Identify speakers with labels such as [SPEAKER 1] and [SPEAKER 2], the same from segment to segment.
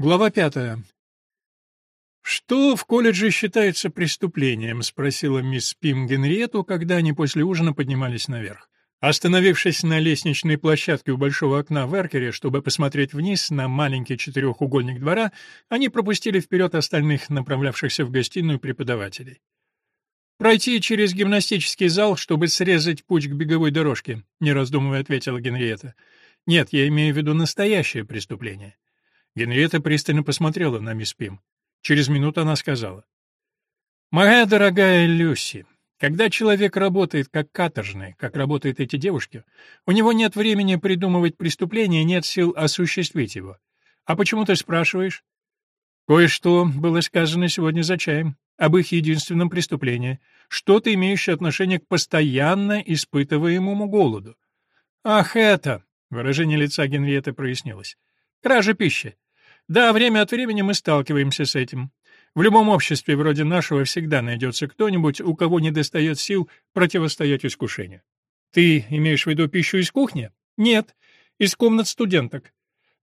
[SPEAKER 1] Глава пятая. «Что в колледже считается преступлением?» — спросила мисс Пим Генриету, когда они после ужина поднимались наверх. Остановившись на лестничной площадке у большого окна в Эркере, чтобы посмотреть вниз на маленький четырехугольник двора, они пропустили вперед остальных, направлявшихся в гостиную преподавателей. «Пройти через гимнастический зал, чтобы срезать путь к беговой дорожке», — не раздумывая ответила Генриетта. «Нет, я имею в виду настоящее преступление». Генриетта пристально посмотрела на мисс Пим. Через минуту она сказала. «Моя дорогая Люси, когда человек работает как каторжный, как работают эти девушки, у него нет времени придумывать преступление, нет сил осуществить его. А почему ты спрашиваешь?» «Кое-что было сказано сегодня за чаем, об их единственном преступлении, что-то имеющее отношение к постоянно испытываемому голоду». «Ах, это!» — выражение лица Генриетты прояснилось. «Кража пищи. Да, время от времени мы сталкиваемся с этим. В любом обществе вроде нашего всегда найдется кто-нибудь, у кого недостает сил противостоять искушению. Ты имеешь в виду пищу из кухни? Нет, из комнат студенток.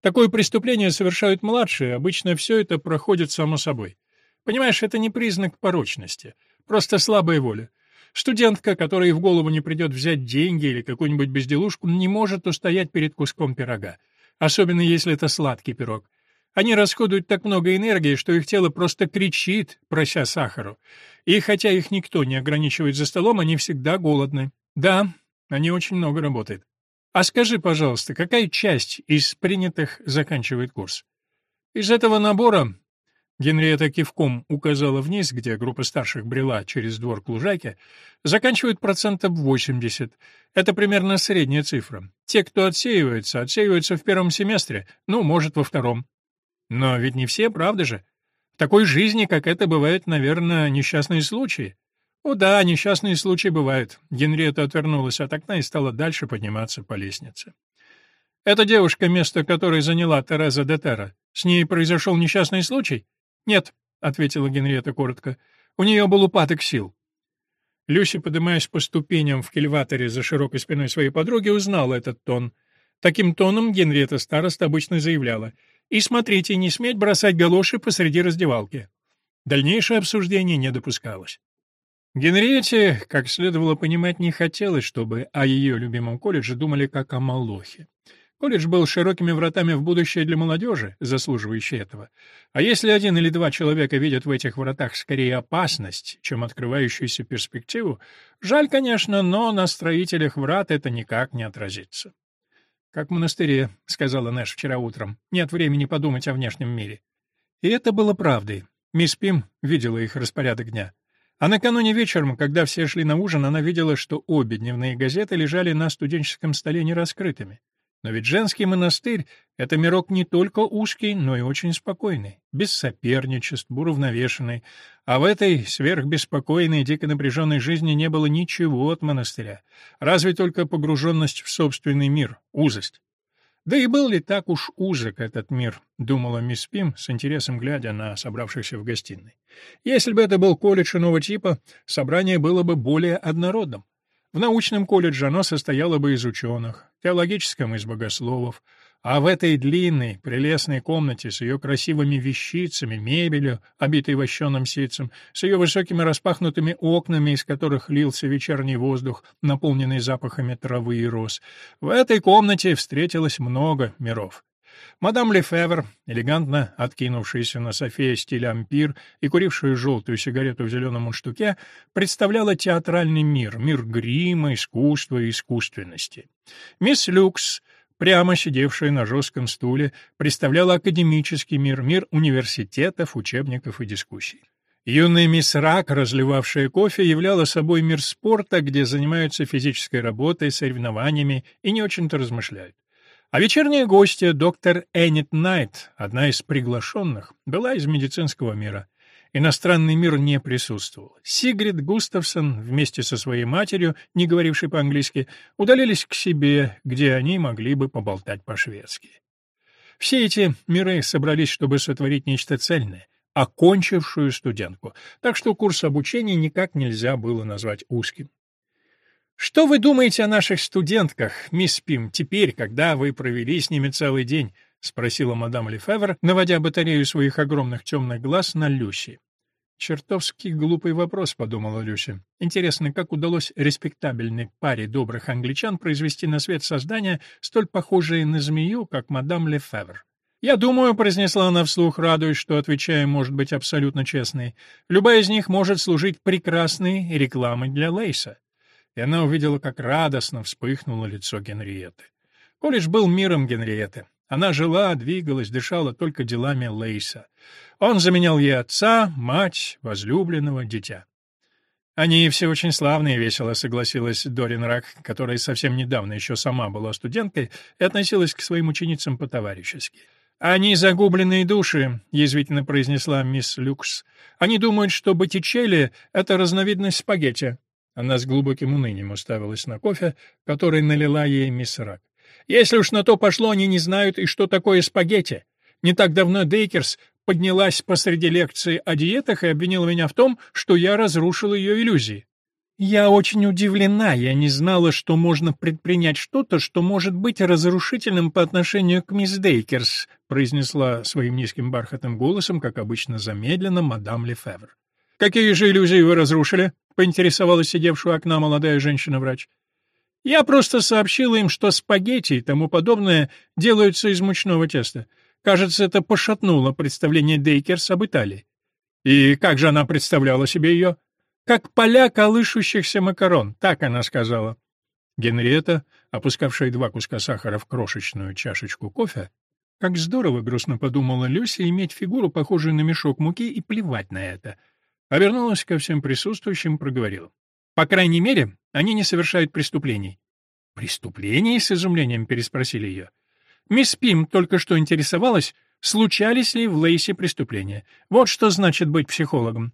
[SPEAKER 1] Такое преступление совершают младшие, обычно все это проходит само собой. Понимаешь, это не признак порочности, просто слабая воля. Студентка, которой в голову не придет взять деньги или какую-нибудь безделушку, не может устоять перед куском пирога. Особенно если это сладкий пирог. Они расходуют так много энергии, что их тело просто кричит, прося сахару. И хотя их никто не ограничивает за столом, они всегда голодны. Да, они очень много работают. А скажи, пожалуйста, какая часть из принятых заканчивает курс? Из этого набора Генриетта кивком указала вниз, где группа старших брела через двор к лужайке, заканчивают процентов 80. Это примерно средняя цифра. Те, кто отсеивается, отсеиваются в первом семестре, ну, может, во втором. Но ведь не все, правда же? В такой жизни, как это, бывают, наверное, несчастные случаи. О да, несчастные случаи бывают. Генриетта отвернулась от окна и стала дальше подниматься по лестнице. Эта девушка, место которой заняла Тереза де с ней произошел несчастный случай? Нет, ответила Генриетта коротко. У нее был упадок сил. Люси, поднимаясь по ступеням в кильваторе за широкой спиной своей подруги, узнала этот тон. Таким тоном Генриетта староста обычно заявляла — и смотрите, не сметь бросать галоши посреди раздевалки. Дальнейшее обсуждение не допускалось. Генриетте, как следовало понимать, не хотелось, чтобы о ее любимом колледже думали как о Малохе. Колледж был широкими вратами в будущее для молодежи, заслуживающей этого. А если один или два человека видят в этих вратах скорее опасность, чем открывающуюся перспективу, жаль, конечно, но на строителях врат это никак не отразится. «Как в монастыре», — сказала Нэш вчера утром. «Нет времени подумать о внешнем мире». И это было правдой. Мисс Пим видела их распорядок дня. А накануне вечером, когда все шли на ужин, она видела, что обе дневные газеты лежали на студенческом столе нераскрытыми. Но ведь женский монастырь — это мирок не только узкий, но и очень спокойный, без соперничеств, уравновешенный. А в этой сверхбеспокойной, дико напряженной жизни не было ничего от монастыря, разве только погруженность в собственный мир, узость. Да и был ли так уж узок этот мир, думала мисс Пим, с интересом глядя на собравшихся в гостиной. Если бы это был колледж иного типа, собрание было бы более однородным. В научном колледже оно состояло бы из ученых, теологическом — из богословов, а в этой длинной, прелестной комнате с ее красивыми вещицами, мебелью, обитой вощеным ситцем, с ее высокими распахнутыми окнами, из которых лился вечерний воздух, наполненный запахами травы и роз, в этой комнате встретилось много миров. Мадам Лефевр, элегантно откинувшаяся на софе стиля ампир и курившая желтую сигарету в зеленом мундштуке, представляла театральный мир, мир грима, искусства и искусственности. Мисс Люкс, прямо сидевшая на жестком стуле, представляла академический мир, мир университетов, учебников и дискуссий. Юная мисс Рак, разливавшая кофе, являла собой мир спорта, где занимаются физической работой, соревнованиями и не очень-то размышляют. А вечерняя гостья, доктор Эннет Найт, одна из приглашенных, была из медицинского мира. Иностранный мир не присутствовал. Сигрид Густавсон вместе со своей матерью, не говорившей по-английски, удалились к себе, где они могли бы поболтать по-шведски. Все эти миры собрались, чтобы сотворить нечто цельное, окончившую студентку, так что курс обучения никак нельзя было назвать узким. «Что вы думаете о наших студентках, мисс Пим, теперь, когда вы провели с ними целый день?» — спросила мадам Лефевр, наводя батарею своих огромных темных глаз на Люси. «Чертовски глупый вопрос», — подумала Люся. «Интересно, как удалось респектабельной паре добрых англичан произвести на свет создание, столь похожее на змею, как мадам Лефевр?» «Я думаю», — произнесла она вслух, радуясь, что, отвечая, может быть абсолютно честной, «любая из них может служить прекрасной рекламой для Лейса». И она увидела, как радостно вспыхнуло лицо Генриетты. Колледж был миром Генриетты. Она жила, двигалась, дышала только делами Лейса. Он заменял ей отца, мать, возлюбленного, дитя. «Они все очень славные», — весело согласилась Дорин Рак, которая совсем недавно еще сама была студенткой и относилась к своим ученицам по-товарищески. «Они загубленные души», — язвительно произнесла мисс Люкс. «Они думают, что Боттичелли — это разновидность спагетти». Она с глубоким унынием уставилась на кофе, который налила ей мисс Рак. «Если уж на то пошло, они не знают и что такое спагетти. Не так давно Дейкерс поднялась посреди лекции о диетах и обвинила меня в том, что я разрушил ее иллюзии. Я очень удивлена, я не знала, что можно предпринять что-то, что может быть разрушительным по отношению к мисс Дейкерс, произнесла своим низким бархатным голосом, как обычно замедленно, мадам Лефевр. Какие же иллюзии вы разрушили? поинтересовалась сидевшая у окна молодая женщина-врач. Я просто сообщила им, что спагетти и тому подобное делаются из мучного теста. Кажется, это пошатнуло представление Дейкерс об Италии. И как же она представляла себе ее? Как поля колышущихся макарон, так она сказала. Генриетта, опускавшая два куска сахара в крошечную чашечку кофе, как здорово, грустно подумала Люся, иметь фигуру, похожую на мешок муки, и плевать на это. Обернулась ко всем присутствующим и проговорила. По крайней мере, они не совершают преступлений. «Преступлений?» — с изумлением переспросили ее. Мисс Пим только что интересовалась, случались ли в Лейсе преступления. Вот что значит быть психологом.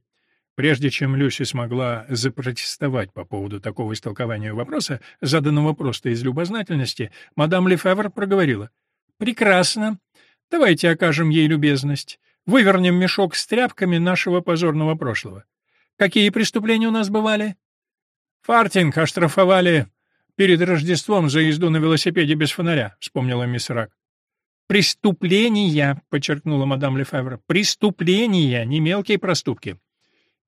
[SPEAKER 1] Прежде чем Люси смогла запротестовать по поводу такого истолкования вопроса, заданного просто из любознательности, мадам Лефевр проговорила. «Прекрасно. Давайте окажем ей любезность. Вывернем мешок с тряпками нашего позорного прошлого. Какие преступления у нас бывали?» «Фартинг оштрафовали перед Рождеством за езду на велосипеде без фонаря», — вспомнила мисс Рак. «Преступления», — подчеркнула мадам Лефевр, — «преступления, не мелкие проступки.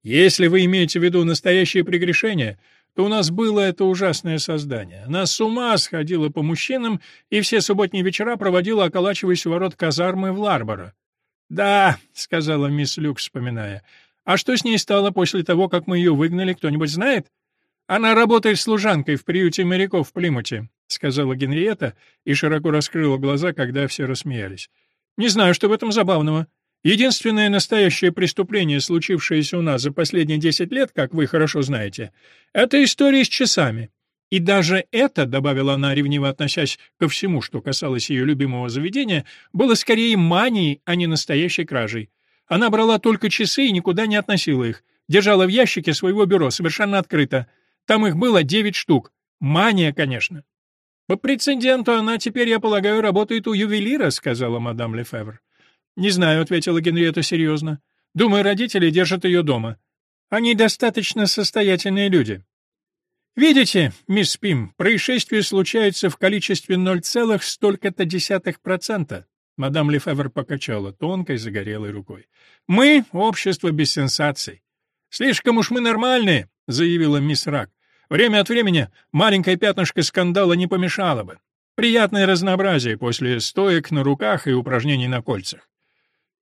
[SPEAKER 1] Если вы имеете в виду настоящее прегрешение, то у нас было это ужасное создание. Она с ума сходила по мужчинам и все субботние вечера проводила, околачиваясь у ворот казармы в Ларборо. «Да», — сказала мисс Люк, вспоминая, — «а что с ней стало после того, как мы ее выгнали, кто-нибудь знает?» «Она работает служанкой в приюте моряков в Плимуте», — сказала Генриетта и широко раскрыла глаза, когда все рассмеялись. «Не знаю, что в этом забавного. Единственное настоящее преступление, случившееся у нас за последние десять лет, как вы хорошо знаете, это история с часами. И даже это, — добавила она, ревниво относясь ко всему, что касалось ее любимого заведения, было скорее манией, а не настоящей кражей. Она брала только часы и никуда не относила их, держала в ящике своего бюро совершенно открыто — там их было девять штук. Мания, конечно. По прецеденту она теперь, я полагаю, работает у ювелира, сказала мадам Лефевр. Не знаю, ответила Генриетта серьезно. Думаю, родители держат ее дома. Они достаточно состоятельные люди. Видите, мисс Пим, происшествия случаются в количестве ноль целых столько-то десятых процента. Мадам Лефевр покачала тонкой загорелой рукой. Мы — общество без сенсаций. Слишком уж мы нормальные, заявила мисс Рак. Время от времени маленькое пятнышко скандала не помешало бы. Приятное разнообразие после стоек на руках и упражнений на кольцах.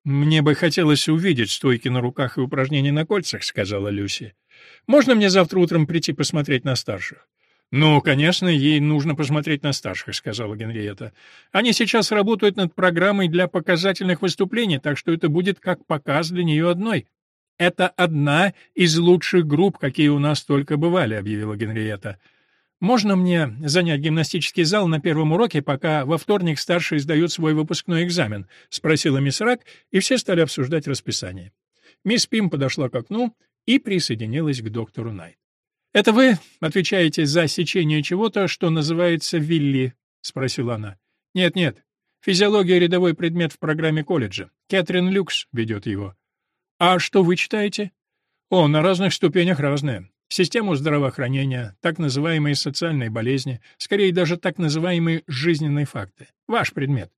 [SPEAKER 1] «Мне бы хотелось увидеть стойки на руках и упражнения на кольцах», — сказала Люси. «Можно мне завтра утром прийти посмотреть на старших?» «Ну, конечно, ей нужно посмотреть на старших», — сказала Генриетта. «Они сейчас работают над программой для показательных выступлений, так что это будет как показ для нее одной». «Это одна из лучших групп, какие у нас только бывали», — объявила Генриетта. «Можно мне занять гимнастический зал на первом уроке, пока во вторник старшие сдают свой выпускной экзамен?» — спросила мисс Рак, и все стали обсуждать расписание. Мисс Пим подошла к окну и присоединилась к доктору Найт. «Это вы отвечаете за сечение чего-то, что называется вилли?» — спросила она. «Нет-нет. Физиология — рядовой предмет в программе колледжа. Кэтрин Люкс ведет его. А что вы читаете? О, на разных ступенях разное. Систему здравоохранения, так называемые социальные болезни, скорее даже так называемые жизненные факты. Ваш предмет.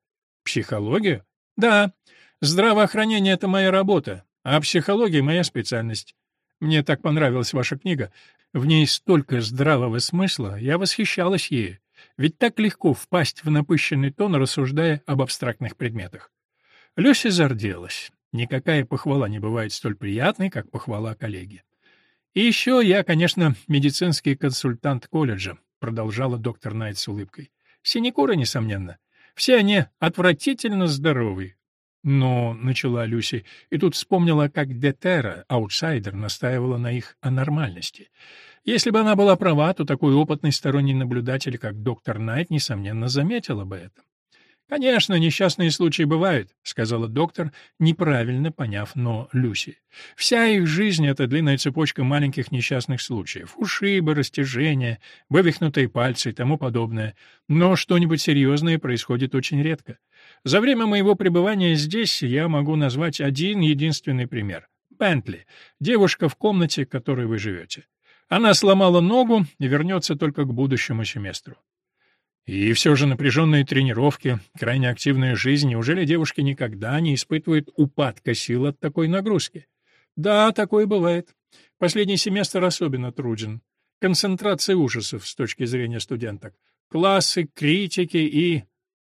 [SPEAKER 1] Психологию? Да. Здравоохранение — это моя работа, а психология — моя специальность. Мне так понравилась ваша книга. В ней столько здравого смысла, я восхищалась ею. Ведь так легко впасть в напыщенный тон, рассуждая об абстрактных предметах. Люся зарделась. Никакая похвала не бывает столь приятной, как похвала коллеги. «И еще я, конечно, медицинский консультант колледжа», — продолжала доктор Найт с улыбкой. «Синекуры, несомненно. Все они отвратительно здоровы. Но, — начала Люси, и тут вспомнила, как Детера, аутсайдер, настаивала на их анормальности. Если бы она была права, то такой опытный сторонний наблюдатель, как доктор Найт, несомненно, заметила бы это. «Конечно, несчастные случаи бывают», — сказала доктор, неправильно поняв «но» Люси. «Вся их жизнь — это длинная цепочка маленьких несчастных случаев. Ушибы, растяжения, вывихнутые пальцы и тому подобное. Но что-нибудь серьезное происходит очень редко. За время моего пребывания здесь я могу назвать один единственный пример. Бентли, девушка в комнате, в которой вы живете. Она сломала ногу и вернется только к будущему семестру. И все же напряженные тренировки, крайне активная жизнь, неужели девушки никогда не испытывают упадка сил от такой нагрузки? Да, такое бывает. Последний семестр особенно труден. Концентрация ужасов с точки зрения студенток. Классы, критики и...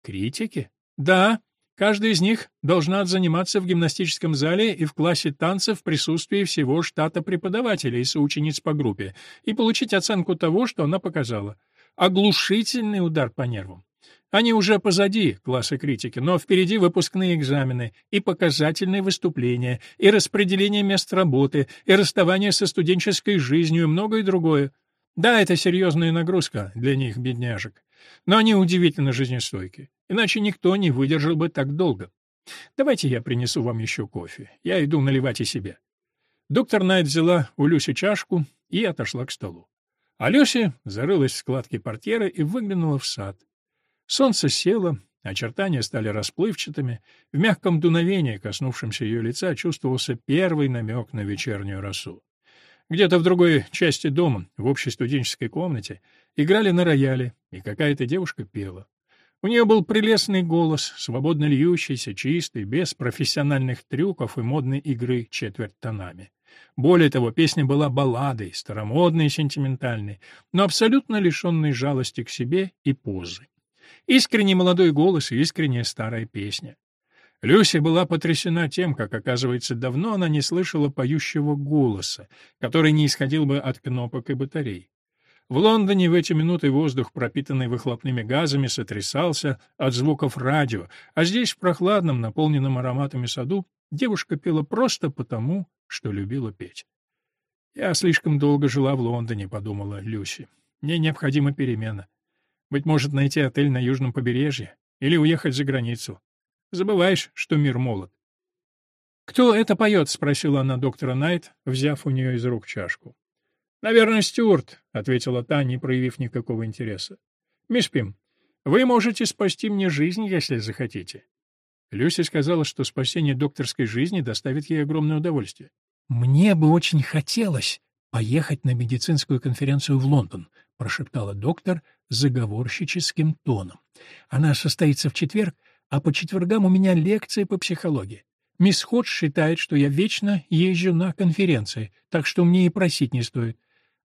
[SPEAKER 1] Критики? Да, каждая из них должна заниматься в гимнастическом зале и в классе танцев в присутствии всего штата преподавателей и соучениц по группе и получить оценку того, что она показала. Оглушительный удар по нервам. Они уже позади, классы критики, но впереди выпускные экзамены и показательные выступления, и распределение мест работы, и расставание со студенческой жизнью и многое другое. Да, это серьезная нагрузка для них, бедняжек. Но они удивительно жизнестойки. Иначе никто не выдержал бы так долго. Давайте я принесу вам еще кофе. Я иду наливать и себе. Доктор Найт взяла у Люси чашку и отошла к столу. А Люси зарылась в складки портьеры и выглянула в сад. Солнце село, очертания стали расплывчатыми, в мягком дуновении, коснувшемся ее лица, чувствовался первый намек на вечернюю росу. Где-то в другой части дома, в общей студенческой комнате, играли на рояле, и какая-то девушка пела. У нее был прелестный голос, свободно льющийся, чистый, без профессиональных трюков и модной игры четверть тонами. Более того, песня была балладой, старомодной и сентиментальной, но абсолютно лишенной жалости к себе и позы. Искренний молодой голос и искренняя старая песня. Люся была потрясена тем, как, оказывается, давно она не слышала поющего голоса, который не исходил бы от кнопок и батарей. В Лондоне в эти минуты воздух, пропитанный выхлопными газами, сотрясался от звуков радио, а здесь, в прохладном, наполненном ароматами саду, девушка пела просто потому, что любила петь. «Я слишком долго жила в Лондоне», — подумала Люси. «Мне необходима перемена. Быть может, найти отель на южном побережье или уехать за границу. Забываешь, что мир молод». «Кто это поет?» — спросила она доктора Найт, взяв у нее из рук чашку. «Наверное, Стюарт», — ответила та, не проявив никакого интереса. «Мисс Пим, вы можете спасти мне жизнь, если захотите. Люси сказала, что спасение докторской жизни доставит ей огромное удовольствие. «Мне бы очень хотелось поехать на медицинскую конференцию в Лондон», прошептала доктор заговорщическим тоном. «Она состоится в четверг, а по четвергам у меня лекции по психологии. Мисс Ходж считает, что я вечно езжу на конференции, так что мне и просить не стоит.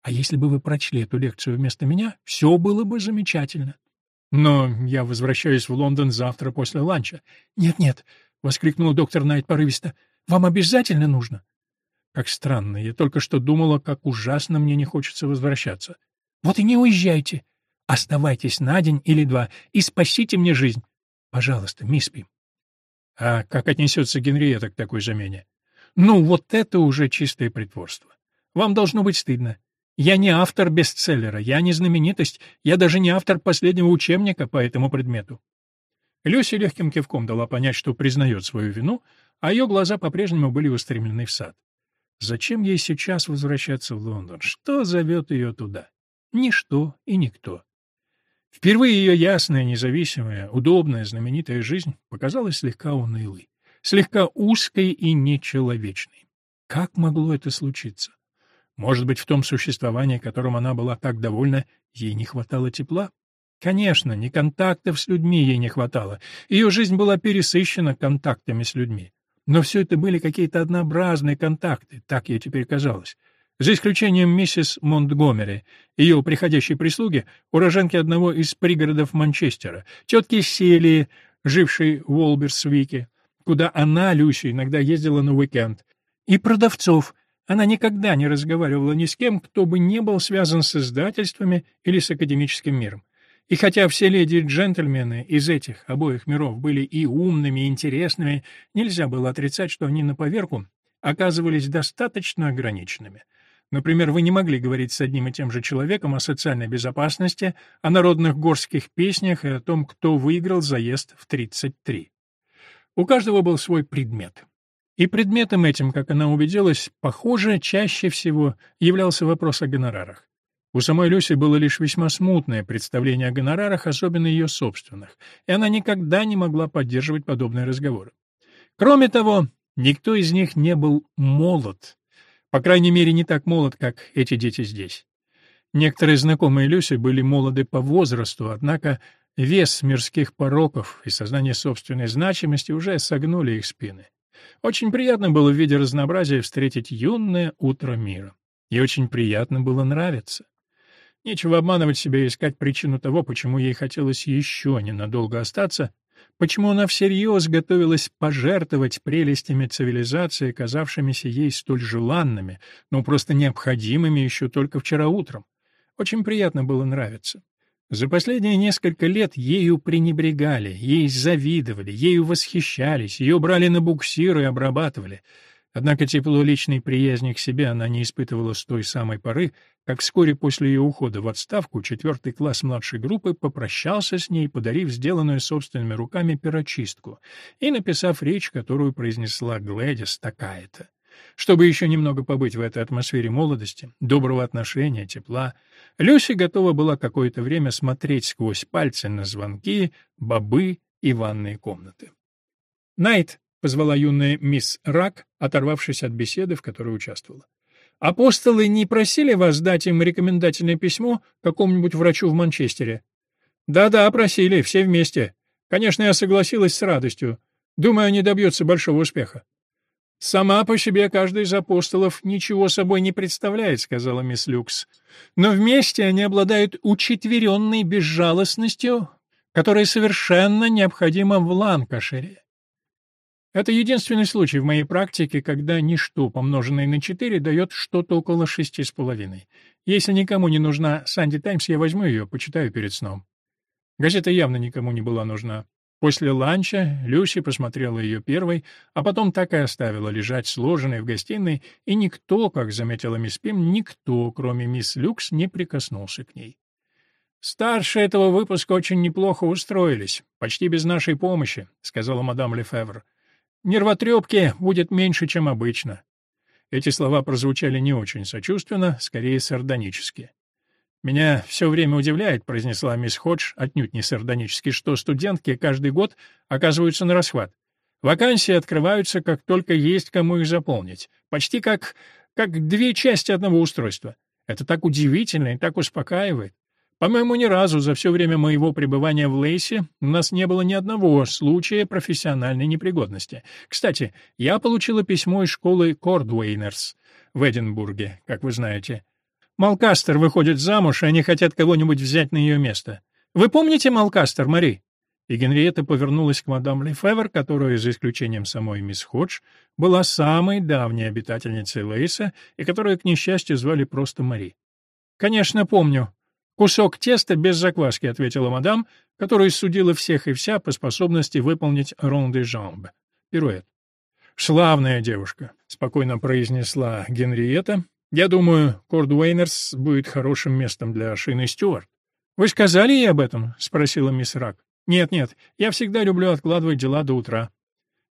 [SPEAKER 1] А если бы вы прочли эту лекцию вместо меня, все было бы замечательно. Но я возвращаюсь в Лондон завтра после ланча. Нет-нет, воскликнул доктор Найт порывисто. Вам обязательно нужно? Как странно, я только что думала, как ужасно мне не хочется возвращаться. Вот и не уезжайте. Оставайтесь на день или два и спасите мне жизнь. Пожалуйста, мисс Пим. А как отнесется Генриетта к такой замене? Ну, вот это уже чистое притворство. Вам должно быть стыдно. Я не автор бестселлера, я не знаменитость, я даже не автор последнего учебника по этому предмету. Люси легким кивком дала понять, что признает свою вину, а ее глаза по-прежнему были устремлены в сад. Зачем ей сейчас возвращаться в Лондон? Что зовет ее туда? Ничто и никто. Впервые ее ясная, независимая, удобная, знаменитая жизнь показалась слегка унылой, слегка узкой и нечеловечной. Как могло это случиться? Может быть, в том существовании, которым она была так довольна, ей не хватало тепла? Конечно, ни контактов с людьми ей не хватало. Ее жизнь была пересыщена контактами с людьми. Но все это были какие-то однообразные контакты, так ей теперь казалось. За исключением миссис Монтгомери, ее приходящей прислуги, уроженки одного из пригородов Манчестера, тетки Селии, жившей в Уолберсвике, куда она, Люси, иногда ездила на уикенд, и продавцов. Она никогда не разговаривала ни с кем, кто бы не был связан с издательствами или с академическим миром. И хотя все леди и джентльмены из этих обоих миров были и умными, и интересными, нельзя было отрицать, что они на поверку оказывались достаточно ограниченными. Например, вы не могли говорить с одним и тем же человеком о социальной безопасности, о народных горских песнях и о том, кто выиграл заезд в 33. У каждого был свой предмет. И предметом этим, как она убедилась, похоже, чаще всего являлся вопрос о гонорарах. У самой Люси было лишь весьма смутное представление о гонорарах, особенно ее собственных, и она никогда не могла поддерживать подобные разговоры. Кроме того, никто из них не был молод, по крайней мере, не так молод, как эти дети здесь. Некоторые знакомые Люси были молоды по возрасту, однако вес мирских пороков и сознание собственной значимости уже согнули их спины. Очень приятно было в виде разнообразия встретить юное утро мира. И очень приятно было нравиться. Нечего обманывать себя и искать причину того, почему ей хотелось еще ненадолго остаться, почему она всерьез готовилась пожертвовать прелестями цивилизации, казавшимися ей столь желанными, но просто необходимыми еще только вчера утром. Очень приятно было нравиться. За последние несколько лет ею пренебрегали, ей завидовали, ею восхищались, ее брали на буксир и обрабатывали — Однако тепло личной приязни к себе она не испытывала с той самой поры, как вскоре после ее ухода в отставку четвертый класс младшей группы попрощался с ней, подарив сделанную собственными руками перочистку и написав речь, которую произнесла Глэдис такая-то. Чтобы еще немного побыть в этой атмосфере молодости, доброго отношения, тепла, Люси готова была какое-то время смотреть сквозь пальцы на звонки, бобы и ванные комнаты. «Найт!» — позвала юная мисс Рак, оторвавшись от беседы, в которой участвовала. «Апостолы не просили вас дать им рекомендательное письмо какому-нибудь врачу в Манчестере?» «Да-да, просили, все вместе. Конечно, я согласилась с радостью. Думаю, они добьются большого успеха». «Сама по себе каждый из апостолов ничего собой не представляет», — сказала мисс Люкс. «Но вместе они обладают учетверенной безжалостностью, которая совершенно необходима в Ланкашире. Это единственный случай в моей практике, когда ничто, помноженное на 4, дает что-то около шести с половиной. Если никому не нужна «Санди Таймс», я возьму ее, почитаю перед сном. Газета явно никому не была нужна. После ланча Люси посмотрела ее первой, а потом так и оставила лежать сложенной в гостиной, и никто, как заметила мисс Пим, никто, кроме мисс Люкс, не прикоснулся к ней. «Старше этого выпуска очень неплохо устроились, почти без нашей помощи», — сказала мадам Лефевр. Нервотрепки будет меньше, чем обычно. Эти слова прозвучали не очень сочувственно, скорее сардонически. «Меня все время удивляет», — произнесла мисс Ходж, отнюдь не сардонически, что студентки каждый год оказываются на расхват. Вакансии открываются, как только есть кому их заполнить. Почти как, как две части одного устройства. Это так удивительно и так успокаивает. По-моему, ни разу за все время моего пребывания в Лейсе у нас не было ни одного случая профессиональной непригодности. Кстати, я получила письмо из школы Кордуэйнерс в Эдинбурге, как вы знаете. Малкастер выходит замуж, и они хотят кого-нибудь взять на ее место. Вы помните Малкастер, Мари?» И Генриетта повернулась к мадам Лефевер, которая, за исключением самой мисс Ходж, была самой давней обитательницей Лейса и которую, к несчастью, звали просто Мари. «Конечно, помню. «Кусок теста без закваски», — ответила мадам, которая судила всех и вся по способности выполнить ронды жамб. Пируэт. «Славная девушка», — спокойно произнесла Генриетта. «Я думаю, Кордуэйнерс будет хорошим местом для Шины Стюарт». «Вы сказали ей об этом?» — спросила мисс Рак. «Нет-нет, я всегда люблю откладывать дела до утра».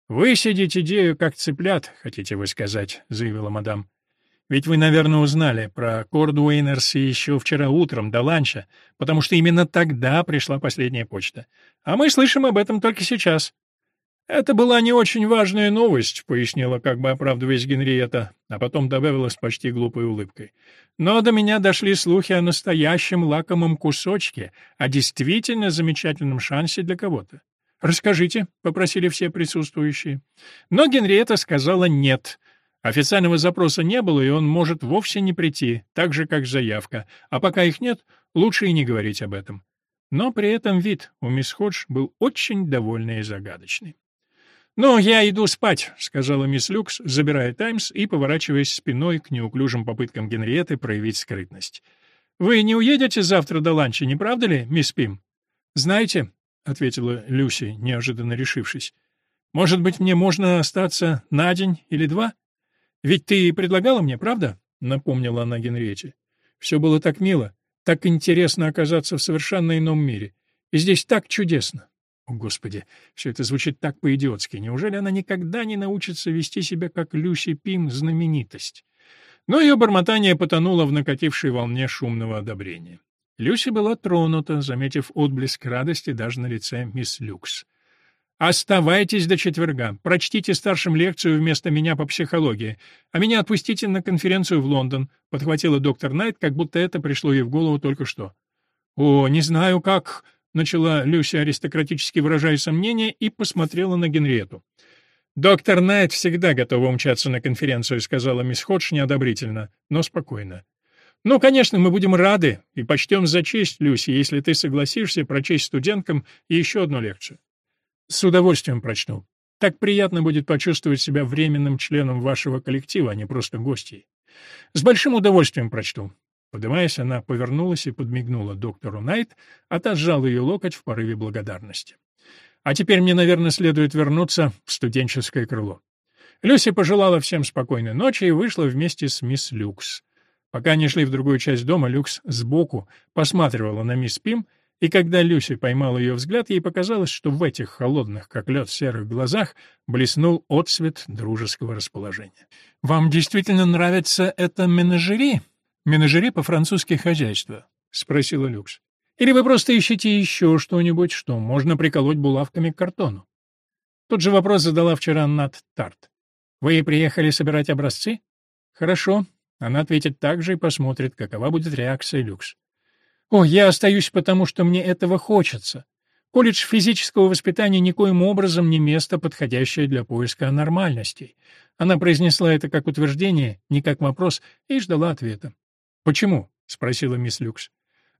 [SPEAKER 1] «Высидеть идею, как цыплят, хотите вы сказать», — заявила мадам. Ведь вы, наверное, узнали про Кордуэйнерс еще вчера утром до ланча, потому что именно тогда пришла последняя почта. А мы слышим об этом только сейчас. «Это была не очень важная новость», — пояснила, как бы оправдываясь Генриетта, а потом добавила с почти глупой улыбкой. «Но до меня дошли слухи о настоящем лакомом кусочке, о действительно замечательном шансе для кого-то. «Расскажите», — попросили все присутствующие. Но Генриетта сказала «нет». Официального запроса не было, и он может вовсе не прийти, так же, как заявка. А пока их нет, лучше и не говорить об этом. Но при этом вид у мисс Ходж был очень довольный и загадочный. «Ну, я иду спать», — сказала мисс Люкс, забирая «Таймс» и поворачиваясь спиной к неуклюжим попыткам Генриетты проявить скрытность. «Вы не уедете завтра до ланча, не правда ли, мисс Пим?» «Знаете», — ответила Люси, неожиданно решившись, «может быть, мне можно остаться на день или два? Ведь ты предлагала мне, правда?» — напомнила она Генриетте. «Все было так мило, так интересно оказаться в совершенно ином мире. И здесь так чудесно. О, Господи, все это звучит так по-идиотски. Неужели она никогда не научится вести себя, как Люси Пим, знаменитость? Но ее бормотание потонуло в накатившей волне шумного одобрения. Люси была тронута, заметив отблеск радости даже на лице мисс Люкс. «Оставайтесь до четверга. Прочтите старшим лекцию вместо меня по психологии. А меня отпустите на конференцию в Лондон», — подхватила доктор Найт, как будто это пришло ей в голову только что. «О, не знаю, как...» начала Люся, аристократически выражая сомнения, и посмотрела на Генриету. «Доктор Найт всегда готова умчаться на конференцию», — сказала мисс Ходж неодобрительно, но спокойно. «Ну, конечно, мы будем рады и почтем за честь, Люси, если ты согласишься прочесть студенткам еще одну лекцию». «С удовольствием прочту. Так приятно будет почувствовать себя временным членом вашего коллектива, а не просто гостьей. С большим удовольствием прочту. Поднимаясь, она повернулась и подмигнула доктору Найт, та сжал ее локоть в порыве благодарности. «А теперь мне, наверное, следует вернуться в студенческое крыло». Люси пожелала всем спокойной ночи и вышла вместе с мисс Люкс. Пока они шли в другую часть дома, Люкс сбоку посматривала на мисс Пим, и когда Люси поймала ее взгляд, ей показалось, что в этих холодных, как лед, серых глазах блеснул отсвет дружеского расположения. «Вам действительно нравится это менеджери?» «Менеджери по-французски хозяйство?» — спросила Люкс. «Или вы просто ищете еще что-нибудь, что можно приколоть булавками к картону?» Тот же вопрос задала вчера Нат Тарт. «Вы приехали собирать образцы?» «Хорошо». Она ответит так же и посмотрит, какова будет реакция Люкс. «О, я остаюсь потому, что мне этого хочется. Колледж физического воспитания никоим образом не место, подходящее для поиска нормальностей». Она произнесла это как утверждение, не как вопрос, и ждала ответа. «Почему?» — спросила мисс Люкс.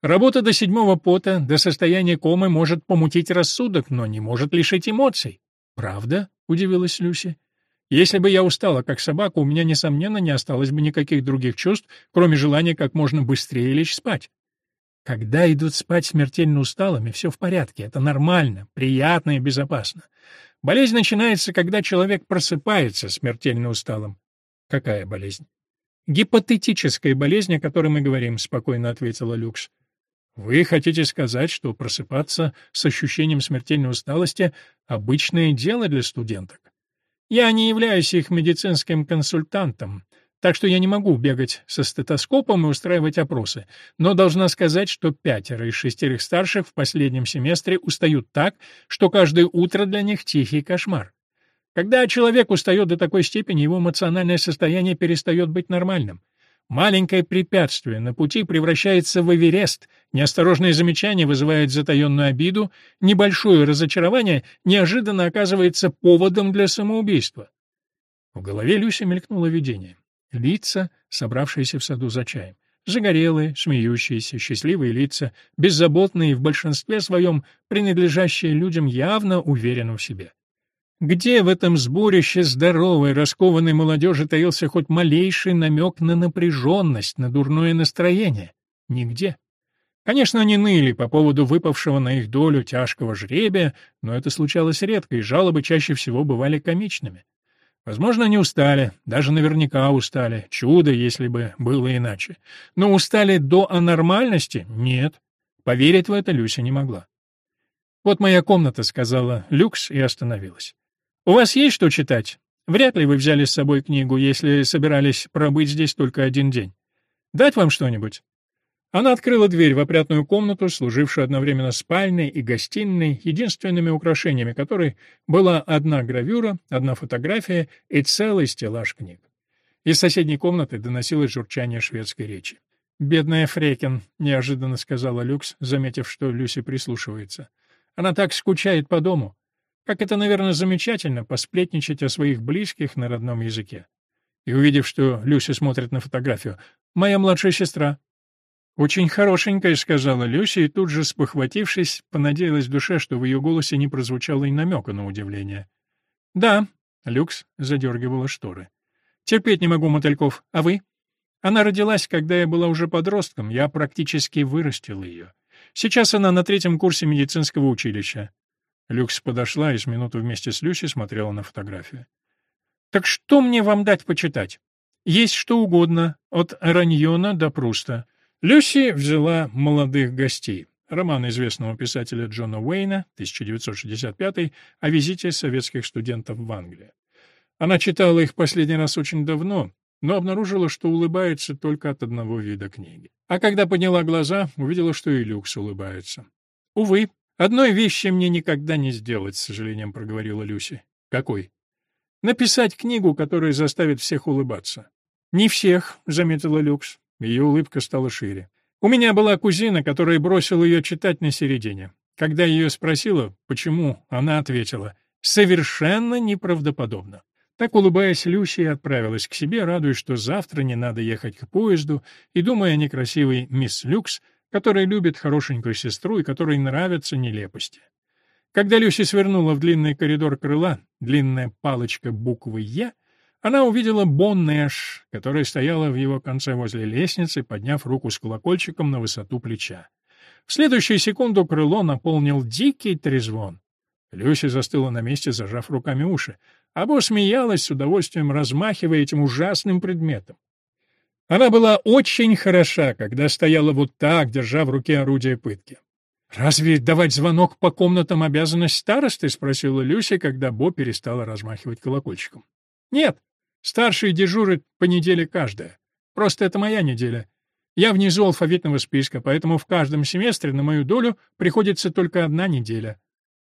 [SPEAKER 1] «Работа до седьмого пота, до состояния комы может помутить рассудок, но не может лишить эмоций». «Правда?» — удивилась Люси. «Если бы я устала, как собака, у меня, несомненно, не осталось бы никаких других чувств, кроме желания как можно быстрее лечь спать». Когда идут спать смертельно усталыми, все в порядке, это нормально, приятно и безопасно. Болезнь начинается, когда человек просыпается смертельно усталым. Какая болезнь? «Гипотетическая болезнь, о которой мы говорим», — спокойно ответила Люкс. «Вы хотите сказать, что просыпаться с ощущением смертельной усталости — обычное дело для студенток? Я не являюсь их медицинским консультантом, так что я не могу бегать со стетоскопом и устраивать опросы, но должна сказать, что пятеро из шестерых старших в последнем семестре устают так, что каждое утро для них тихий кошмар. Когда человек устает до такой степени, его эмоциональное состояние перестает быть нормальным. Маленькое препятствие на пути превращается в Эверест, неосторожное замечание вызывает затаенную обиду, небольшое разочарование неожиданно оказывается поводом для самоубийства. В голове Люси мелькнуло видение. Лица, собравшиеся в саду за чаем. Загорелые, смеющиеся, счастливые лица, беззаботные и в большинстве своем принадлежащие людям явно уверенным в себе. Где в этом сборище здоровой, раскованной молодежи таился хоть малейший намек на напряженность, на дурное настроение? Нигде. Конечно, они ныли по поводу выпавшего на их долю тяжкого жребия, но это случалось редко, и жалобы чаще всего бывали комичными. Возможно, они устали, даже наверняка устали. Чудо, если бы было иначе. Но устали до анормальности? Нет. Поверить в это Люся не могла. «Вот моя комната», — сказала Люкс и остановилась. «У вас есть что читать? Вряд ли вы взяли с собой книгу, если собирались пробыть здесь только один день. Дать вам что-нибудь?» Она открыла дверь в опрятную комнату, служившую одновременно спальней и гостиной, единственными украшениями которой была одна гравюра, одна фотография и целый стеллаж книг. Из соседней комнаты доносилось журчание шведской речи. «Бедная Фрекин», — неожиданно сказала Люкс, заметив, что Люси прислушивается. «Она так скучает по дому. Как это, наверное, замечательно, посплетничать о своих близких на родном языке». И увидев, что Люси смотрит на фотографию, «Моя младшая сестра», «Очень хорошенькая», — сказала Люся, и тут же, спохватившись, понадеялась в душе, что в ее голосе не прозвучало и намека на удивление. «Да», — Люкс задергивала шторы. «Терпеть не могу мотыльков. А вы?» «Она родилась, когда я была уже подростком. Я практически вырастила ее. Сейчас она на третьем курсе медицинского училища». Люкс подошла и с минуту вместе с Люси смотрела на фотографию. «Так что мне вам дать почитать? Есть что угодно, от Раньона до Пруста». Люси взяла «Молодых гостей», роман известного писателя Джона Уэйна, 1965, о визите советских студентов в Англию. Она читала их последний раз очень давно, но обнаружила, что улыбается только от одного вида книги. А когда подняла глаза, увидела, что и Люкс улыбается. «Увы, одной вещи мне никогда не сделать», — с сожалением проговорила Люси. «Какой?» «Написать книгу, которая заставит всех улыбаться». «Не всех», — заметила Люкс. Ее улыбка стала шире. У меня была кузина, которая бросила ее читать на середине. Когда ее спросила, почему, она ответила «совершенно неправдоподобно». Так, улыбаясь, Люси отправилась к себе, радуясь, что завтра не надо ехать к поезду, и думая о некрасивой мисс Люкс, которая любит хорошенькую сестру и которой нравятся нелепости. Когда Люси свернула в длинный коридор крыла, длинная палочка буквы «Я», она увидела Боннэш, которая стояла в его конце возле лестницы, подняв руку с колокольчиком на высоту плеча. В следующую секунду крыло наполнил дикий трезвон. Люся застыла на месте, зажав руками уши, а Бо смеялась с удовольствием, размахивая этим ужасным предметом. Она была очень хороша, когда стояла вот так, держа в руке орудие пытки. «Разве давать звонок по комнатам обязанность старосты?» — спросила Люся, когда Бо перестала размахивать колокольчиком. «Нет, Старшие дежурят по неделе каждая. Просто это моя неделя. Я внизу алфавитного списка, поэтому в каждом семестре на мою долю приходится только одна неделя».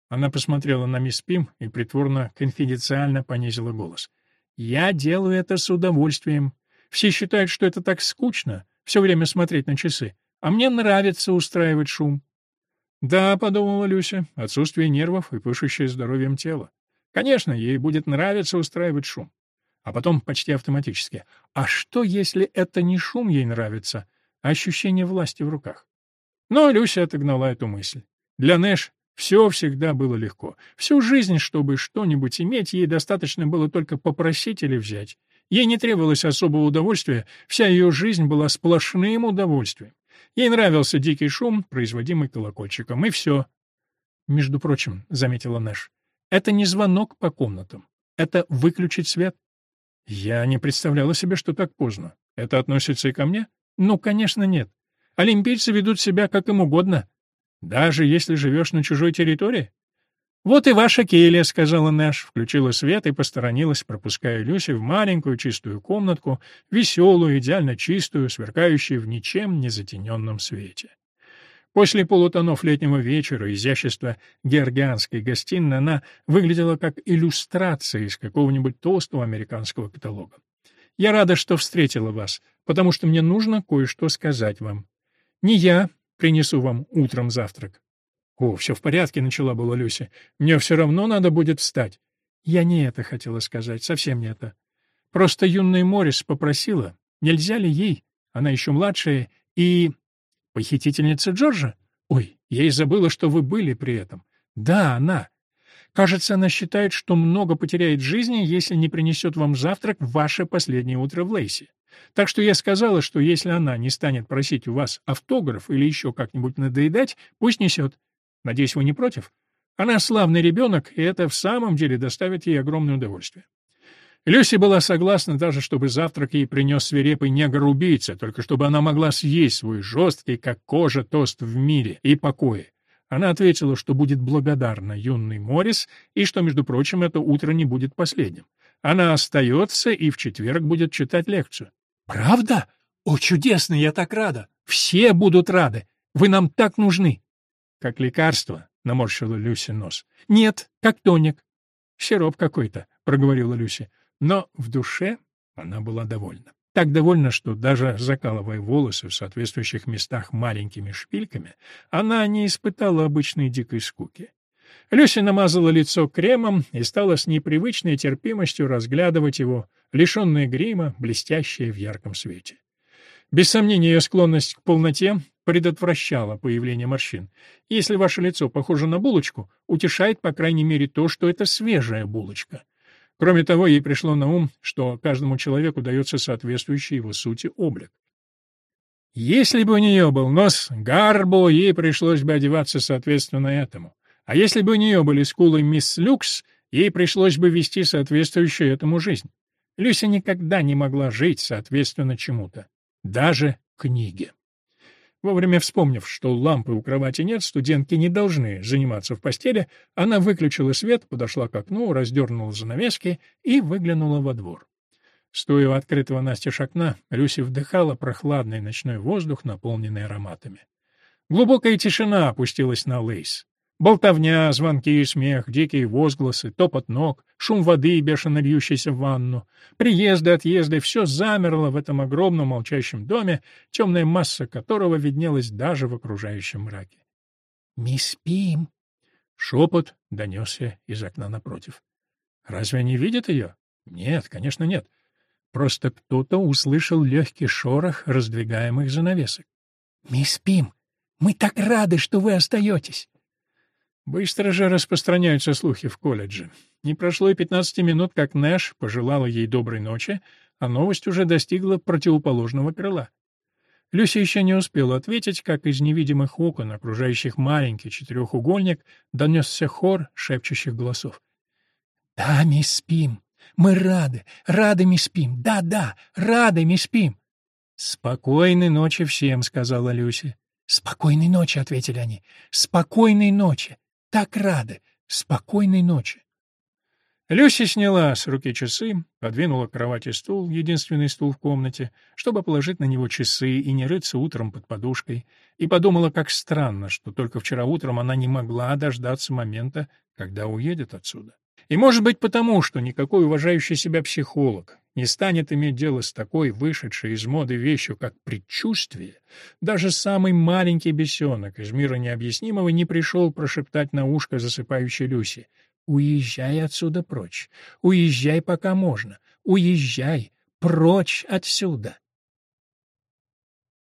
[SPEAKER 1] Она посмотрела на мисс Пим и притворно конфиденциально понизила голос. «Я делаю это с удовольствием. Все считают, что это так скучно, все время смотреть на часы. А мне нравится устраивать шум». «Да», — подумала Люся, — отсутствие нервов и пышущее здоровьем тело. Конечно, ей будет нравиться устраивать шум а потом почти автоматически. А что, если это не шум ей нравится, а ощущение власти в руках? Но Люся отогнала эту мысль. Для Нэш все всегда было легко. Всю жизнь, чтобы что-нибудь иметь, ей достаточно было только попросить или взять. Ей не требовалось особого удовольствия, вся ее жизнь была сплошным удовольствием. Ей нравился дикий шум, производимый колокольчиком, и все. «Между прочим», — заметила Нэш, — «это не звонок по комнатам, это выключить свет». Я не представляла себе, что так поздно. Это относится и ко мне? Ну, конечно, нет. Олимпийцы ведут себя как им угодно, даже если живешь на чужой территории. «Вот и ваша келья», — сказала Нэш, включила свет и посторонилась, пропуская Люси в маленькую чистую комнатку, веселую, идеально чистую, сверкающую в ничем не затененном свете. После полутонов летнего вечера изящество георгианской гостиной она выглядела как иллюстрация из какого-нибудь толстого американского каталога. «Я рада, что встретила вас, потому что мне нужно кое-что сказать вам. Не я принесу вам утром завтрак». «О, все в порядке», — начала была Люся. «Мне все равно надо будет встать». «Я не это хотела сказать, совсем не это. Просто юная Моррис попросила, нельзя ли ей, она еще младшая, и Похитительница Джорджа? Ой, я и забыла, что вы были при этом. Да, она. Кажется, она считает, что много потеряет жизни, если не принесет вам завтрак в ваше последнее утро в Лейсе. Так что я сказала, что если она не станет просить у вас автограф или еще как-нибудь надоедать, пусть несет. Надеюсь, вы не против? Она славный ребенок, и это в самом деле доставит ей огромное удовольствие. Люси была согласна даже, чтобы завтрак ей принес свирепый негр-убийца, только чтобы она могла съесть свой жесткий, как кожа, тост в мире и покое. Она ответила, что будет благодарна юный Моррис и что, между прочим, это утро не будет последним. Она остается и в четверг будет читать лекцию. «Правда? О, чудесно, я так рада! Все будут рады. Вы нам так нужны. Как лекарство, наморщила Люси нос. Нет, как тоник. Сироп какой-то, проговорила Люси. Но в душе она была довольна. Так довольна, что даже закалывая волосы в соответствующих местах маленькими шпильками, она не испытала обычной дикой скуки. Люся намазала лицо кремом и стала с непривычной терпимостью разглядывать его, лишенное грима, блестящее в ярком свете. Без сомнения, ее склонность к полноте предотвращала появление морщин. Если ваше лицо похоже на булочку, утешает, по крайней мере, то, что это свежая булочка. Кроме того, ей пришло на ум, что каждому человеку дается соответствующий его сути облик. Если бы у нее был нос гарбо, ей пришлось бы одеваться соответственно этому. А если бы у нее были скулы мисс Люкс, ей пришлось бы вести соответствующую этому жизнь. Люся никогда не могла жить соответственно чему-то, даже книге. Вовремя вспомнив, что лампы у кровати нет, студентки не должны заниматься в постели, она выключила свет, подошла к окну, раздернула занавески и выглянула во двор. Стоя у открытого настежь окна, Люси вдыхала прохладный ночной воздух, наполненный ароматами. Глубокая тишина опустилась на Лейс. Болтовня, звонки, смех, дикие возгласы, топот ног, шум воды, бешено льющейся в ванну, приезды, отъезды — все замерло в этом огромном молчащем доме, темная масса которого виднелась даже в окружающем мраке. «Мы спим!» Шепот донесся из окна напротив. «Разве они видят ее?» «Нет, конечно, нет. Просто кто-то услышал легкий шорох раздвигаемых занавесок. «Мы спим! Мы так рады, что вы остаетесь!» Быстро же распространяются слухи в колледже. Не прошло и пятнадцати минут, как Нэш пожелала ей доброй ночи, а новость уже достигла противоположного крыла. Люси еще не успела ответить, как из невидимых окон, окружающих маленький четырехугольник, донесся хор шепчущих голосов. «Да, мы спим. Мы рады. Рады мы спим. Да-да, рады мы спим». «Спокойной ночи всем», — сказала Люси. «Спокойной ночи», — ответили они. «Спокойной ночи» так рады! Спокойной ночи!» Люся сняла с руки часы, подвинула к кровати стул, единственный стул в комнате, чтобы положить на него часы и не рыться утром под подушкой, и подумала, как странно, что только вчера утром она не могла дождаться момента, когда уедет отсюда. И, может быть, потому, что никакой уважающий себя психолог не станет иметь дело с такой вышедшей из моды вещью, как предчувствие, даже самый маленький бесенок из мира необъяснимого не пришел прошептать на ушко засыпающей Люси. «Уезжай отсюда прочь, уезжай, пока можно, уезжай прочь отсюда».